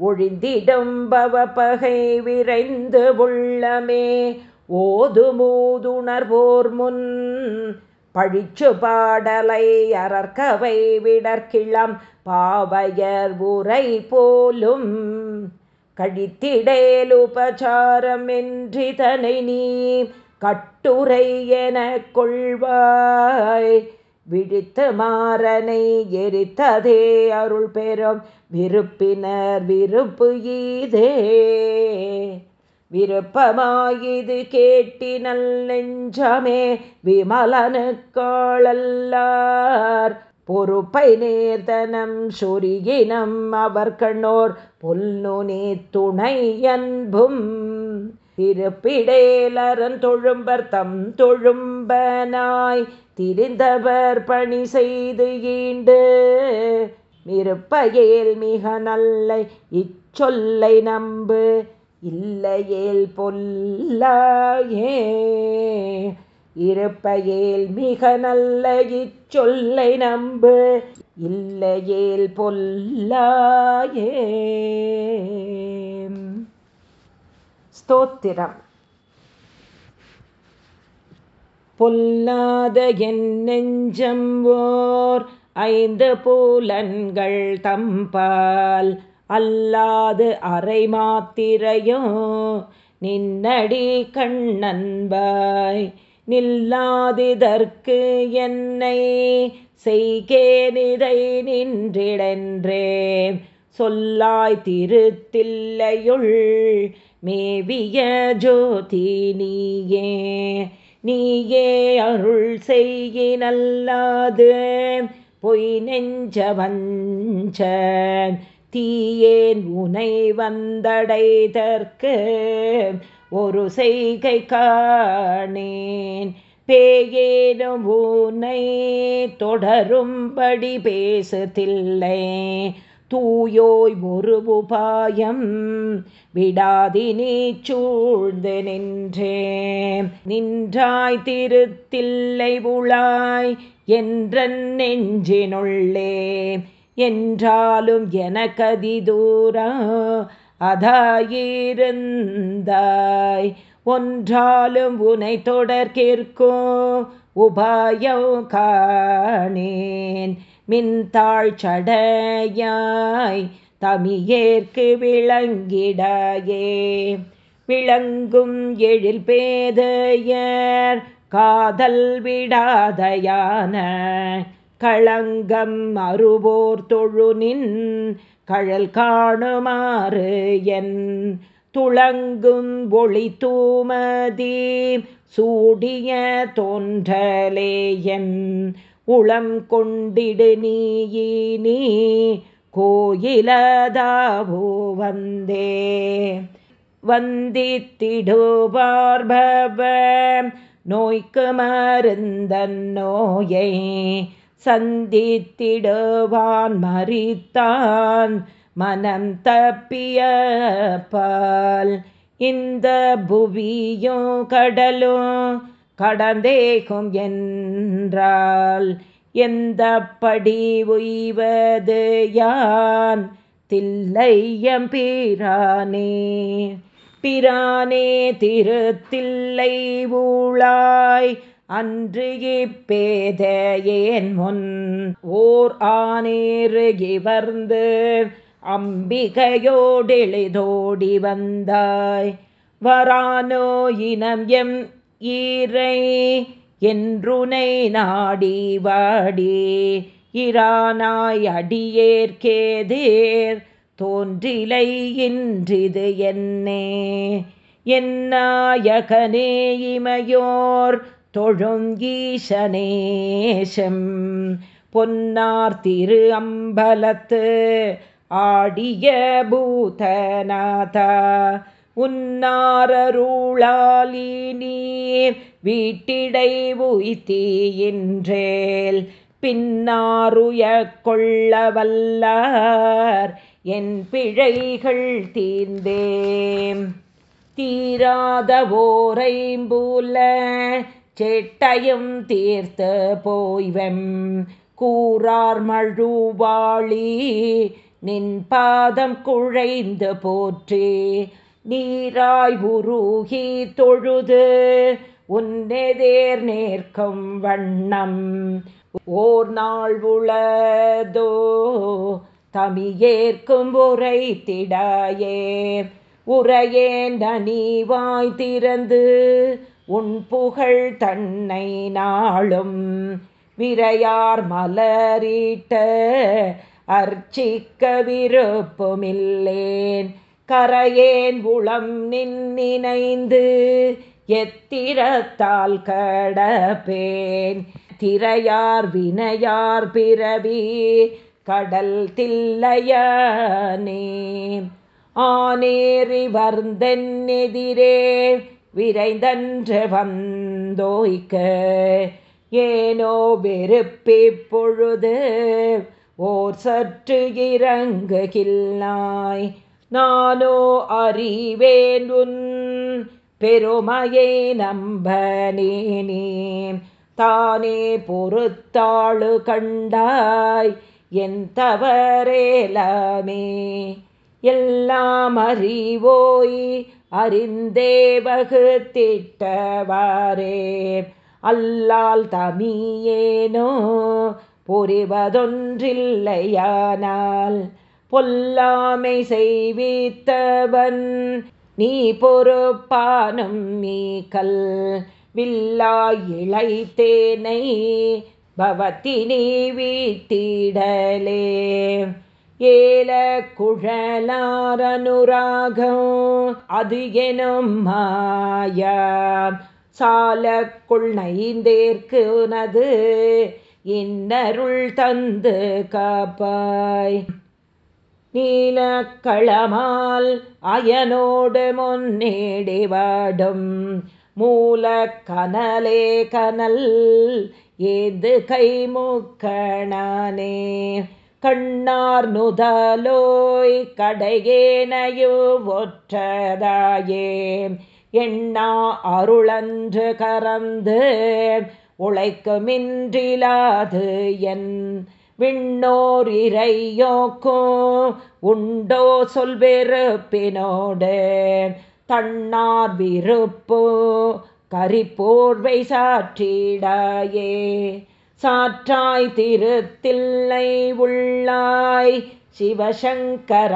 ஒழிந்திடும் பவ பகை விரைந்து உள்ளமே ஓது மூதுணர்வோர் முன் பழிச்சு பாடலை அறற்கவை விடற்கிளம் பாவையர் உரை போலும் கழித்திடேலுபசாரம் என்றிதனை நீ கட்டுரை என கொள்வாய். விழித்து மாறனை எரித்ததே அருள் பெறும் விருப்பினர் விருப்பு ஈதே. விருப்பமாயிது கேட்டி நல் நெஞ்சமே விமலனுக்காளல்லார். பொறுப்பை நேர்தனம் சொரியினம் அவர் கண்ணோர் பொல்லுனே துணை அன்பும். திருப்பிடேலரன் தொழும்பர் தம் தொழும்பனாய் திரிந்தவர் பணி செய்து ஈண்டு. மிருப்பையேல் மிக நல்ல இச்சொல்லை நம்பு. இல்லையேல் பொல்லாயே இருப்பையேல் மிக நல்ல இச்சொல்லை நம்பு இல்லையேல் பொல்லாயே. ஸ்தோத்திரம். பொல்லாத என் நெஞ்சம் ஓர் ஐந்து பூலன்கள் தம்பால் அல்லாது அரை மாத்திரையும் நின்னடி கண்ணன்பாய் நில்லாதிதற்கு என்னை செய்கேனிதை நின்றிடென்றே சொல்லாய் திருத்தில்லையுள் மேவிய ஜோதி நீயே நீயே அருள் செய்யினல்லாது பொய் நெஞ்ச வஞ்ச தீயேன் உனை வந்தடைதற்கு ஒரு செய்கை காணேன். பேயேனும் உனை தொடரும்படி பேசுதில்லை. தூயோய் ஒரு உபாயம் விடாதி நீ சூழ்ந்து நின்றே. நின்றாய் திருத்தில்லை உளாய் என்ற நெஞ்சினுள்ளே. என்றாலும் எனக்கதி தூரம் அதாயிருந்தாய். ஒன்றாலும் உனை தொடர்கிற்கும் உபாயம் காணேன். மின்தாள் சடையாய் தமியேற்கு விளங்கிடாயே. விளங்கும் எழில் பேதையர் காதல் விடாதயான களங்கம் அறுவோர் தொழுனின் கழல் காணுமாறு என் துளங்கும் ஒளி தூமதி சூடிய தோன்றலேயன் உளம் கொண்டிடு நீயினி கோயிலதாவோ வந்தே. வந்தித்திடுபார்பவ நோய்க்கு மருந்தன் நோயை சந்தித்திடுவான் மறித்தான் மனம் தப்பிய பால். இந்த புவியும் கடலும் கடந்தேகும் என்றால் எந்த படி உய்வது யான்? தில்லையம் பிரானே பிரானே திருத்தில்லை ஊழாய் அன்று இப்பேதையேன் முன் ஓர் ஆனேறு இவர்ந்து அம்பிகையோடெளிதோடி வந்தாய். வரானோ இனம் எம் ஈரை என்றுனை நாடி வாடி. இரானாய் அடியேற்கேதேர் தோன்றிலை இன்றிது என்னே. என்னாயகனே இமையோர் தொழும் பொன்னார் திரு அம்பலத்து ஆடிய பூதநாதா. உன்னாரருளாலி நீர் வீட்டிடை உய்தீயின்றேல் பின்னாருய கொள்ள வல்லார். என் பிழைகள் தீர்ந்தேம் தீராத ஓரைம்பூல செட்டையும் தீர்த்து போய்வெம். கூறார் மழுவாளி நின் பாதம் குழைந்து போற்றே. நீராய் உருகி தொழுது உன்னெதேர் நேர்க்கும் வண்ணம். ஓர் நாள் உளதோ தமியேற்கும் உரை திடாயே உரையேன் நனிவாய் திறந்து உன் புகழ் தன்னை நாளும் விரையார் மலரீட்ட அர்ச்சிக்க விருப்பமில்லேன். கரையேன் உளம் நின்னிணைந்து எத்திரத்தால் கடப்பேன். திரையார் வினையார் பிறவி கடல் தில்லையனே. ஆனேறி வர்ந்தென் எதிரே விரைந்தன்று வந்தோய்க்க. ஏனோ வெறுப்பிப்பொழுது ஓர் சற்று இறங்குகில்லாய். நானோ அறிவேன் உன் பெருமையை நம்ப நேனே தானே பொறுத்தாளு கண்டாய் என் தவறேலமே. எல்லாம் அறிவோய் அறிந்தே வகுத்திட்டவாரே அல்லால் தமியேனோ புரிவதொன்றில்லையானால் பொல்லாமை செய்வித்தவன் நீ பொறுப்பானும் மீக்கல் வில்லாய் இழைத்தேனை நீ வீட்டிடலே. ஏல குழலாரனுராகம் அது எனும் மாயா சாலக்குள் நைந்தேற்கு உனது இன்னருள் தந்து காப்பாய் நீலக்களமால் அயனோடு முன்னேடிவாடும் மூல கனலே கனல் ஏது கைமுக்கணானே கண்ணார் நுதலோய் கடையேனையோ ஒற்றதாயே. எண்ணா அருளன்று கறந்து உழைக்குமின்றிலாது என் விண்ணோர் இறையோக்கோ உண்டோ சொல்வெறுப்பினோடு. தன்னார் விருப்போ கரிப்போர்வை சாற்றிடாயே. சாற்றாய் திருத்தில்லை உள்ளாய் சிவசங்கர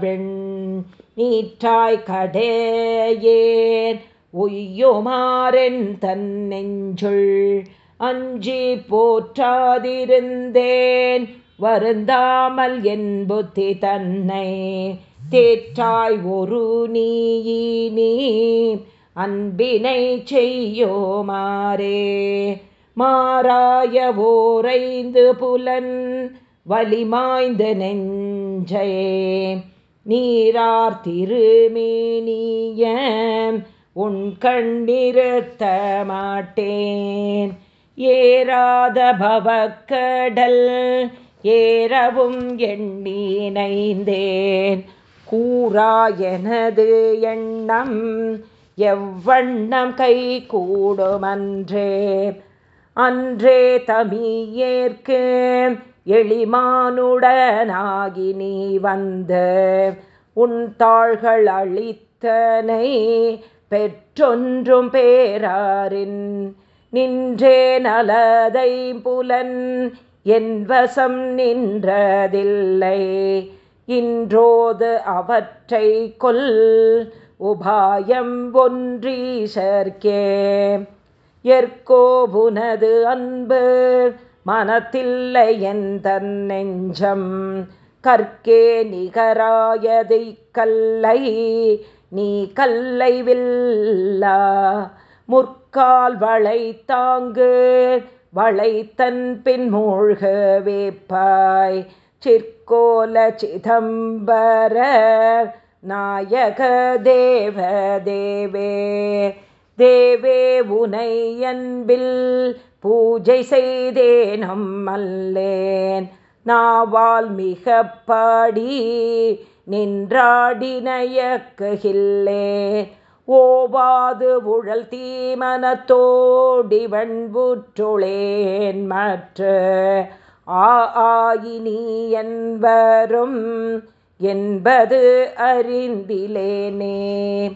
வெண் நீற்றாய் கடையேன் உய்யுமாறென் தன் நெஞ்சுள் அஞ்சி போற்றாதிருந்தேன் வருந்தாமல் என் புத்தி தன்னை தேற்றாய் ஒரு நீ அன்பினை செய்யோமாறே. மாறாய ஓரைந்து புலன் வலிமாய்ந்த நெஞ்சே. நீரார் திருமேனிய உன் கண்ணிருத்த மாட்டேன். ஏறாத பவக்கடல் ஏறவும் எண்ணினைந்தேன் கூறா எனது எண்ணம் எவ்வண்ணம் கை கூடுமன்றே அன்றே தமியேற்கு எளிமானுடனாகி நீ வந்த உன் தாள்கள் அளித்தனை பெற்றொன்றும் பேராரின். நின்றே நலதை புலன் என் வசம் நின்றதில்லை. இன்றோது அவற்றை கொல் உபாயம் ஒன்றீசர்க்கே எற்கோபுனது அன்பு மனத்தில்லை என் தன் நெஞ்சம் கற்கே நிகராயதை கல்லை நீ கல்லை வில்லா. முற்கால் வளை தாங்கு வளை தன் பின் மூழ்க வேப்பாய். சிற்கோல சிதம்பர நாயக தேவ தேவே. தேவே உனை அன்பில் பூஜை செய்தேனம் அல்லேன். நாவால் மிக பாடி நின்றாடினயக்குகில்லேன் ஓவாது உழல் தீமனத்தோடிவன் புற்றுளேன் மற்ற. ஆயினி என்பரும் என்பது அறிந்திலேனே.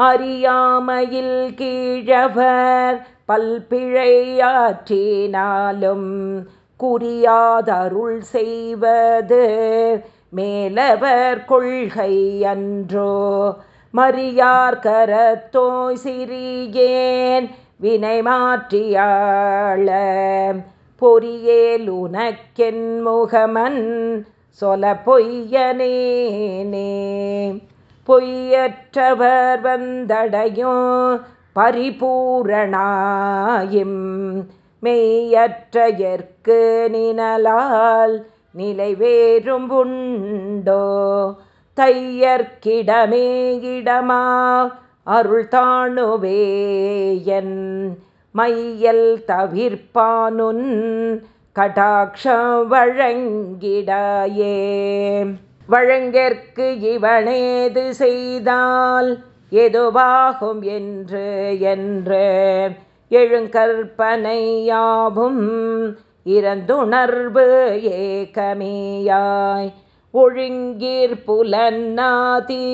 அறியாமையில் கீழவர் பல்பிழையாற்றினாலும் குறியாதருள் செய்வது மேலவர் கொள்கை அன்றோ. மரியார் கரத்தோய் சிறியேன் வினை மாற்றியாள பொறியேல் உனக்கென் முகமன் சொல பொய்யனேனே பொய்யற்றவர் வந்தடையும் பரிபூரணாயும். மெய்யற்றையற்கு நினலால் நிலைவேறும் உண்டோ தையற்கிடமே இடமா? அருள் தாணுவேயன் மையல் தவிர்ப்பானுன் கடாட்சம் வழங்கிடாயே. வழங்கற்கு இவனேது செய்தால் எதுவாகும் என்று என்று எழுங்கற்பனையாவும் இறந்துணர்வு ஏகமேயாய். ஒழுங்கீர் புலன்னாதி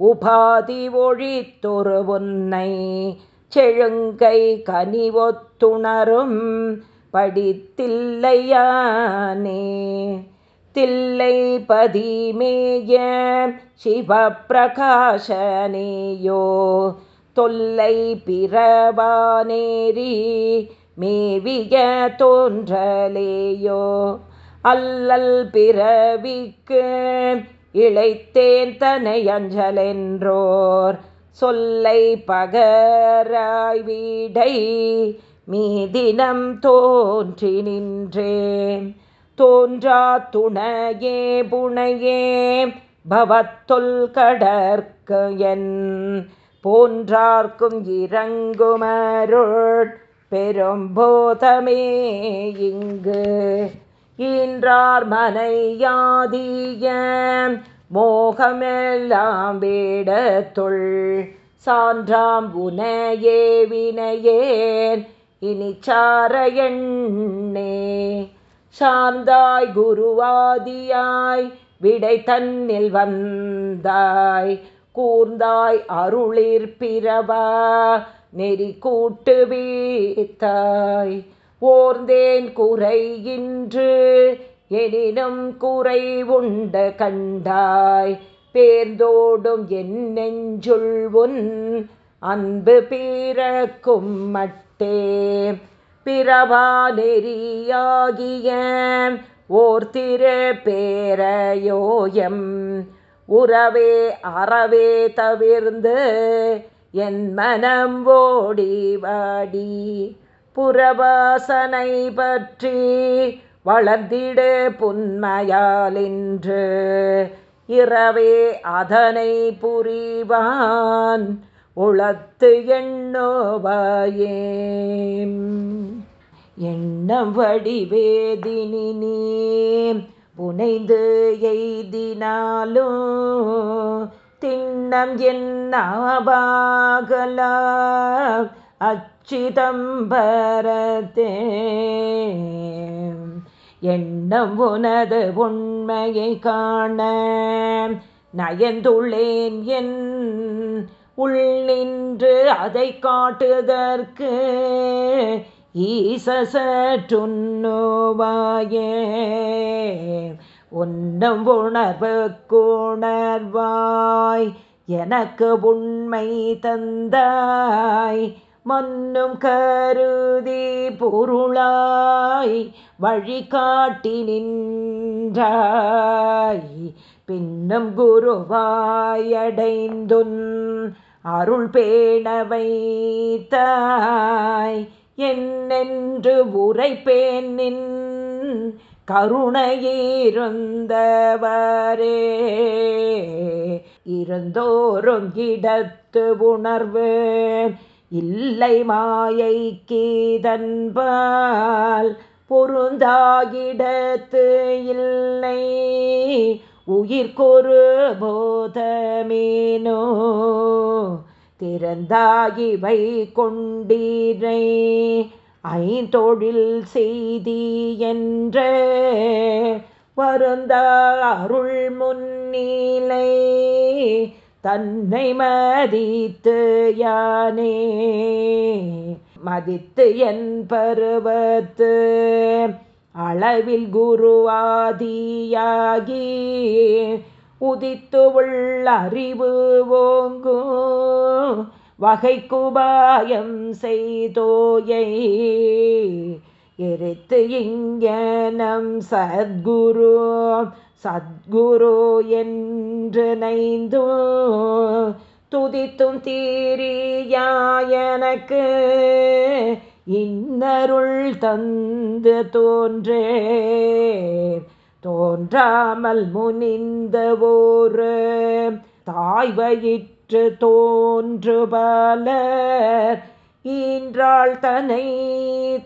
உபாதி ஒழித்தொரு உன்னை செழுங்கை கனிவொத்துணரும் படித்தில்லையானே. தில்லை பதிமேய சிவப்பிரகாசனேயோ. தொல்லை பிறவானேரி மேவிய தோன்றலேயோ. அல்லல் பிறவிக்கு இழைத்தேன் தனை அஞ்சலென்றோர். சொல்லை பகராய் வீடை மீதினம் தோன்றி நின்றேன். தோன்றா துணையே புனையே பவத்தொல் கடற்கு என் போன்றார்க்கும் இறங்குமருள் பெரும்போதமே இங்கு. ஈன்றார் மனையாதிய மோகமெல்லாம் வேடத்துள் சான்றாம் உனையே வினையேன் இனி சார எண்ணே. சார்ந்தாய் குருவாதியாய் விடை தன்னில் வந்தாய். கூர்ந்தாய் அருளிர் பிறவா நெறி கூட்டு வீத்தாய் ஓர்ந்தேன் குறையின்று எனினும் குறை உண்ட கண்டாய். பேர்ந்தோடும் என் நெஞ்சுள் உன் அன்பு பிறக்கும் மட்டே. பிறவா ஓர் திரு பேரையோயம். உறவே அறவே தவிர்ந்து என் மனம் ஓடி வாடி. புறவாசனை பற்றி வளர்ந்திடு புன்மையாலின்று. இரவே அதனை புரிவான். உளத்து எண்ணோவாயே. எண்ணம் வடிவேதினி நீ புனைந்து எய்தினாலும் திண்ணம் என்னாபாகல அச்சிதம்பரத்தே. எண்ணம் உனது உண்மையை காண நயந்துள்ளேன் என் உள் நின்று அதை காட்டுதற்கு ஈசற்றுண்ணுவாயே உன்னும் உணர்வு குணர்வாய் எனக்கு உண்மை தந்தாய். மன்னும் கருதி பொருளாய் வழிகாட்டி நின்றாய். பின்னும் குருவாயடைந்துன் அருள் பேண வைத்தாய் என்னென்று உரைப்பேன் நின் கருணையிருந்தவரே. இருந்தோறும் இடத்து உணர்வு இல்லை மாயை கீதன்பால் பொருந்தாகிடத்து இல்லை. உயிர்கொரு போதமேனோ திறந்தாகிவை கொண்டீரை ஐந்தொழில் செய்தி என்ற வருந்த அருள் முன்னிலை தன்னை மதித்து யானே. மதித்து என் பருவத்து அளவில் குருவாதியாகி உதித்து உள்ள அறிவு ஓங்கும் வகை குபாயம் செய்தோயை எரித்து இங்கனம் சத்குரு. சத்குரு என்று நைந்தோ துதித்தும் தீரியாயனக்கு இன்னருள் தந்து தோன்றே. தோன்றாமல் முனிந்த ஒரு தாய் வயிற்று தோன்று பலர். ஈன்றாள் தனை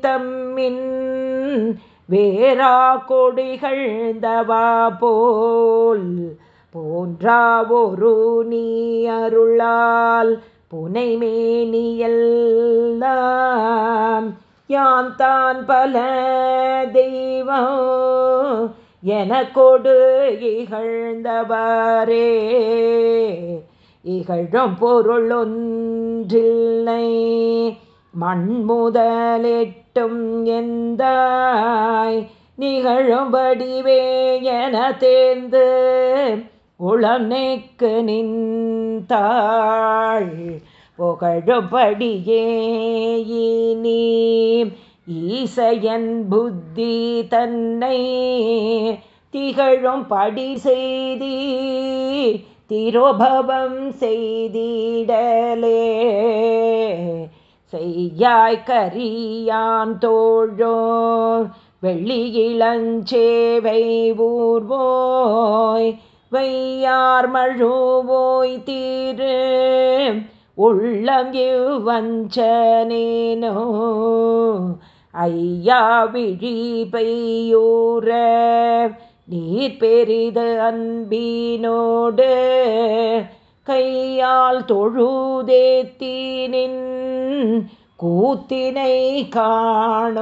தம்மின் வேரா கொடிகள் தவா போல். போன்றா ஒரு நீ அருளால் புனைமேனியெல்லாம் யான் தான் பல தெய்வம் என கொடு இகழ்ந்தவாரே. இகழும் பொருள் ஒன்றில்லை மண் முதலிட்டும் எந்தாய். நிகழும்படிவே என தேர்ந்து உளநேக்கு நின்றாள் புகழும்படியே ஈசையன் புத்தி தன்னை திகழும் படி செய்தி திரோபவம் செய்திடலே. செய்யாய் கரியான் தோழோ வெள்ளியிளஞ்சேவை ஊர்வோய் வையார் மழுவோய் தீரு. உள்ளம் இவ்வஞ்சனேனோ. ஐயா விழி பையூர நீர் பெரிது அன்பினோடு. கையால் தொழுதேத்தீனின் கூத்தினை காணுமாறே.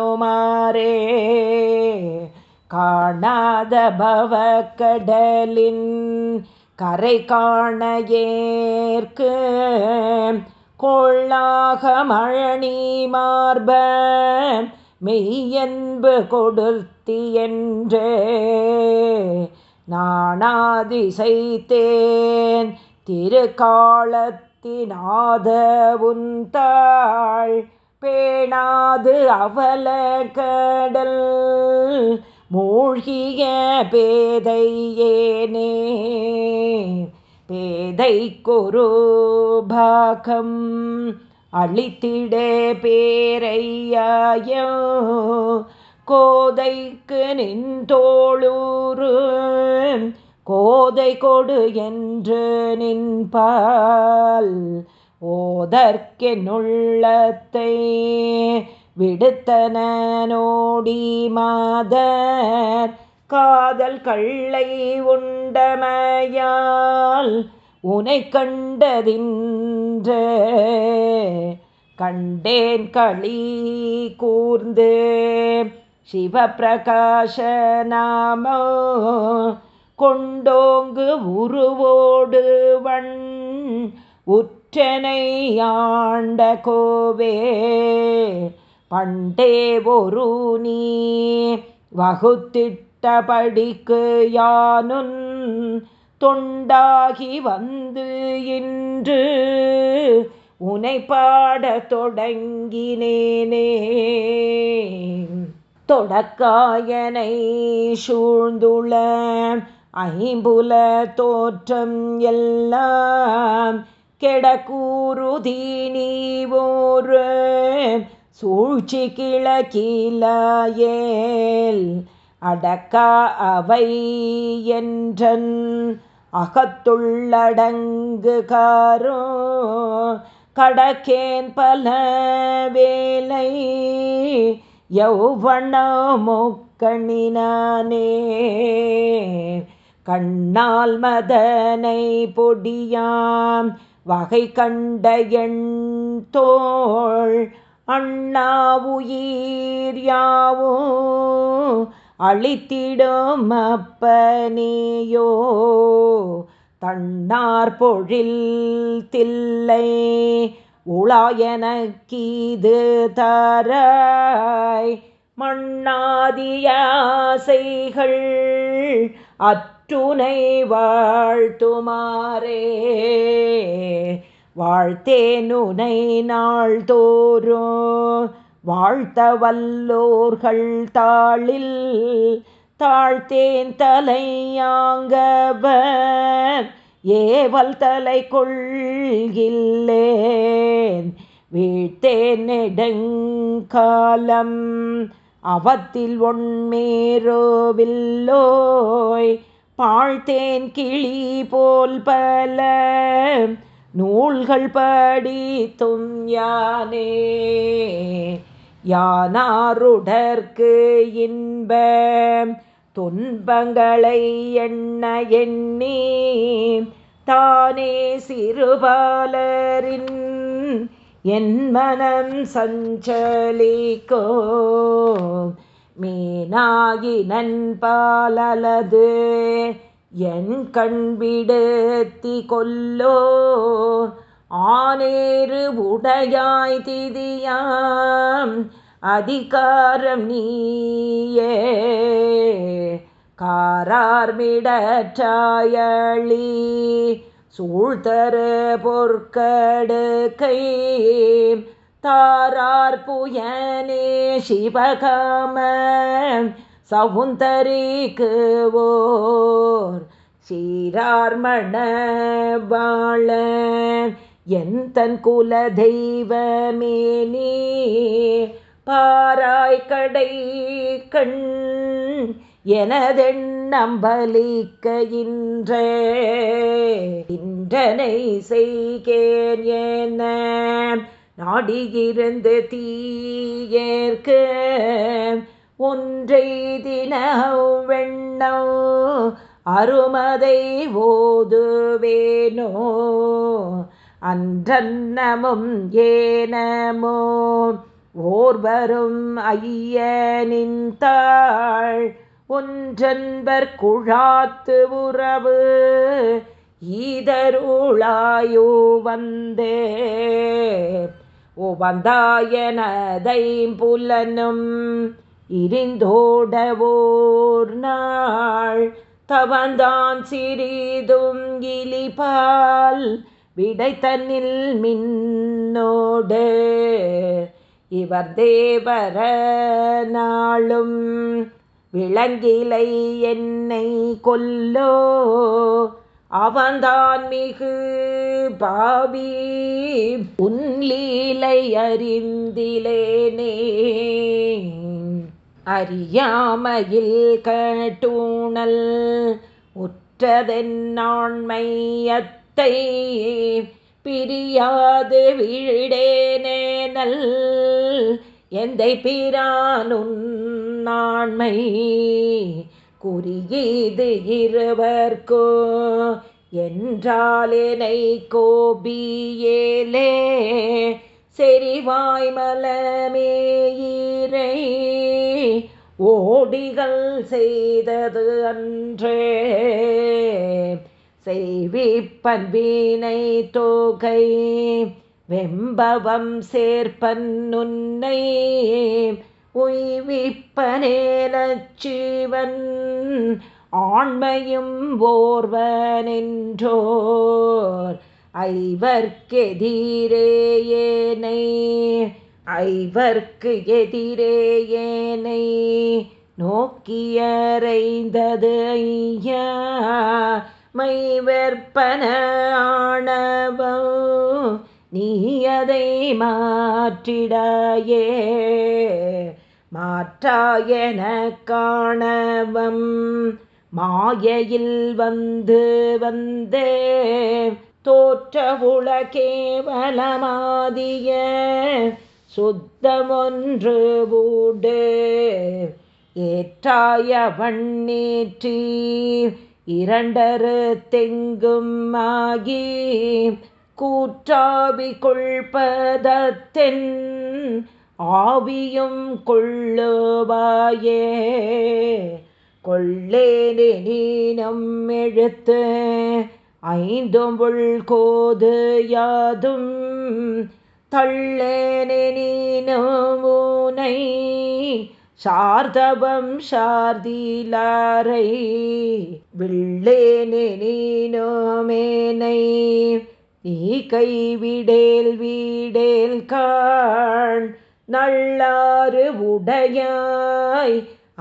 காணாத பவ கடலின் கரை காண ஏற்கு கொள்ளாக மழனி மார்ப மெய்யன்பு கொடுத்தி என்றே. நாணாதிசைத்தேன் திருக்காலத்தினாத உந்தாள் பேணாது அவல கடல் மூழ்கிய பேதையேனே. பேதை கொரு பாகம் அழித்திட பேரையாயோ. கோதைக்கு நின்றோளூரு கோதை கொடு என்று நின்பால். ஓதற்கென்னுள்ளத்தை விடுத்தனோடி மாதர். காதல் கள்ளை உண்டமையால் உனை கண்டதின்று. கண்டேன் களி கூர்ந்து சிவபிரகாச நாமோ கொண்டோங்கு உருவோடு வண் பற்றனை ஆண்ட கோவே பண்டே ஒரு நீ. வகுத்திட்டபடிக்கு யானுன் தொண்டாகி வந்து இன்று உனை பாட தொடங்கினேனே. தொடக்காயனை சூழ்ந்துள்ள ஐம்புல தோற்றம் எல்லாம் கெடக்கூறுதி நீவோரு சூழ்ச்சி கிளக்கிலாயேல் அடக்கா அவை என்றன். அகத்துள்ளடங்கு காரோ கடக்கேன் பல வேலை யௌவணமுக்கணினானே கண்ணால் மதனை பொடியாம். வகை கண்ட எண்தோள் அண்ணா உயிர் யாவோ அழித்திடும் அப்பனேயோ. தன்னார் பொழில் தில்லை உளாயனக்கீது தராய். மண்ணாதியாசைகள் அற்றுனை வாழ்த்துமாறே. வாழ்த்தேனுனை நாள் தோறும் வாழ்த்த வல்லோர்கள் தாளில் தாழ்த்தேன் தலையாங்கவர் ஏவல் தலை கொள்கில்லேன். வீழ்த்தேன் நெடுங்காலம் அவத்தில் ஒன்மேரோவில்லோய் பாழ்த்தேன் கிளி போல் பல நூல்கள் படித்தும் யானே யானாருடற்கு இன்ப துன்பங்களை எண்ண எண்ணி தானே சிறுபாலரின் என் மனம் சஞ்சலிக்கோ மீனாகி நண்பாலது என் கண்பிடத்தி கொல்லோ ஆனேறு உடையாய் திதியாம். அதிகாரம் நீயே. காரார்மிடற்றாயளி சூழ்தரு பொற்கடுக்கை. தாரார் புயனே சிவகாம சவுந்தரிக்கு ஓர் சீரார் மணபாள என் தன் குல தெய்வமே நீ பாராய் கடை கண் எனதெண் நம்பலிக்க இன்றே இன்றனை செய்கேன் என நாடியிருந்து தீயேற்க ஒன்றை தின வெண்ணோ அருமதை ஓதுவேனோ? அன்றன்னமும் ஏனமோ? ஓர்வரும் ஐயனின் தாள் ஒன்றன்பர் குழாத்து உறவு ஈதருளாயோ வந்தே. ஓ வந்தாயனதை புலனும் இருந்தோடவோர் நாள் தவந்தான் சிறிதும் இலிபால் விடை தன்னில் மின்னோடு. இவர் தேவர நாளும் விளங்கிலை என்னை கொல்லோ. அவன்தான் மிகு பாவி. உன்லீலை அறிந்திலேனே. அறியாமையில் கட்டூணல் உற்றதென்னாண்மையத்தை பிரியாது விழிடேனேனல் எந்தை பிரானுன் குறியீது இருவர்க்கோ என்றாலேனை கோபியேலே செறிவாய் மலமேயிரை ஓடிகள் செய்தது அன்றே. செய்விப்பன் வீணை தோகை வெம்பவம் சேர்ப்பன் உன்னை. உய்விப்பனேலச்சிவன் ஆண்மையும் ஓர்வனென்றோர் ஐவர்க்கு எதிரேயேனை ஐவர்க்கு எதிரேயேனை நோக்கியறைந்தது ஐயா மைவற்பன ஆணவோ நீ அதை மாற்றிடாயே மாற்றாயன காணவம் மாயையில் வந்து வந்தே தோற்ற உலகேவலமாதிய சுத்தமொன்று ஊடு ஏற்றாய வண்ணேற்றி இரண்டரு தெங்கும் ஆகி கூற்றாவி கொள்பதத்தென் ஆவியும் கொள்ளுவாயே. கொள்ளேனே நீனம் எழுத்து ஐந்தும் உள்கோது யாதும் தள்ளேனே நீனோனை சார்தவம் சார்தீலாரை விள்ளேனே நீ கைவிடேல் வீடேல் காண் நல்லாறு உடையாய்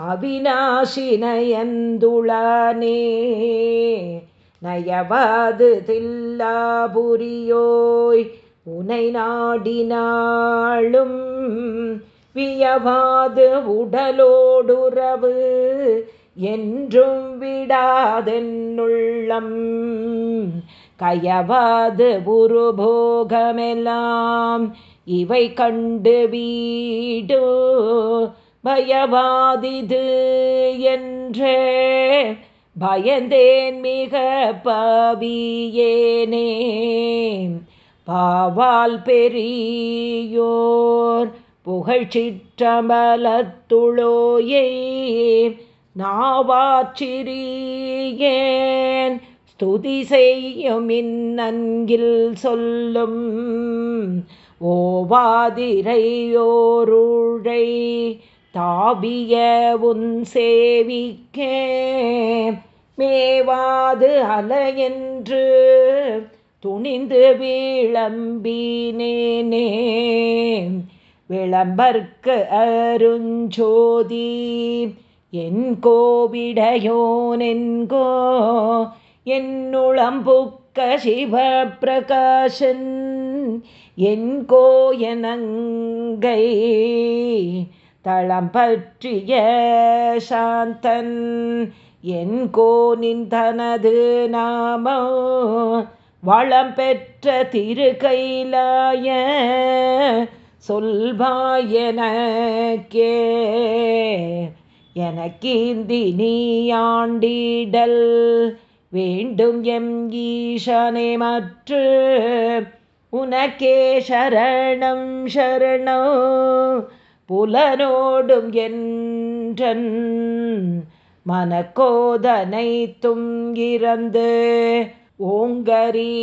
அவிநாசினயந்துளானே. நயவாது தில்லாபுரியோய் உனை நாடினாளும் வியவாது உடலோடுறவு என்றும் விடாதென்னுள்ளம். கயவாது உருபோகமெல்லாம் இவை கண்டு வீடோ பயவாதிது என்றே பயந்தேன் மிக பவியேனே. பாவால் பெரியோர் புகழ்ச்சிற்றம்பலத்துளோயே நாவாச்சிறியேன் ஸ்துதி செய்யும் இந்நன்கில் சொல்லும். ஓவாதிரையோருழை தாபிய உன் சேவிக்கே. மேவாது அலையென்று துணிந்து விளம்பினேனே. விளம்பர்க்கு அருஞ்சோதி என் கோவிடையோனென்கோ என்னுளம்புக்க சிவப்பிரகாசன் என் கோயனங்கை தளம் பற்றிய சாந்தன் என் கோனின் தனது நாமோ வளம் பெற்ற திரு கைலாய சொல்வாயனக்கே எனக்கீந்தி நீ வேண்டும் எம் ஈசனை மற்று உனக்கே சரணம் சரணோ புலனோடும் என்றன் மனக்கோதனை துங்கிறந்து ஓங்கறிவாகியாங்கே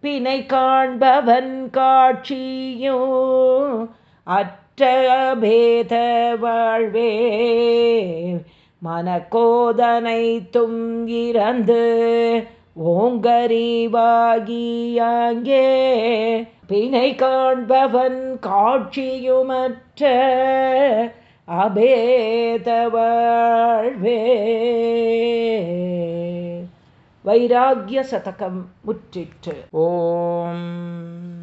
பிணை காண்பவன் காட்சியோ அற்றபேத வாழ்வே. மனக்கோதனை துங்கிறந்து ஓங்கறிவாகியாங்கே பிணை காண்பவன் காட்சியுமற்ற அபேதவாழ்வே. வைராகிய சதகம் முற்றிற்று. ஓம்.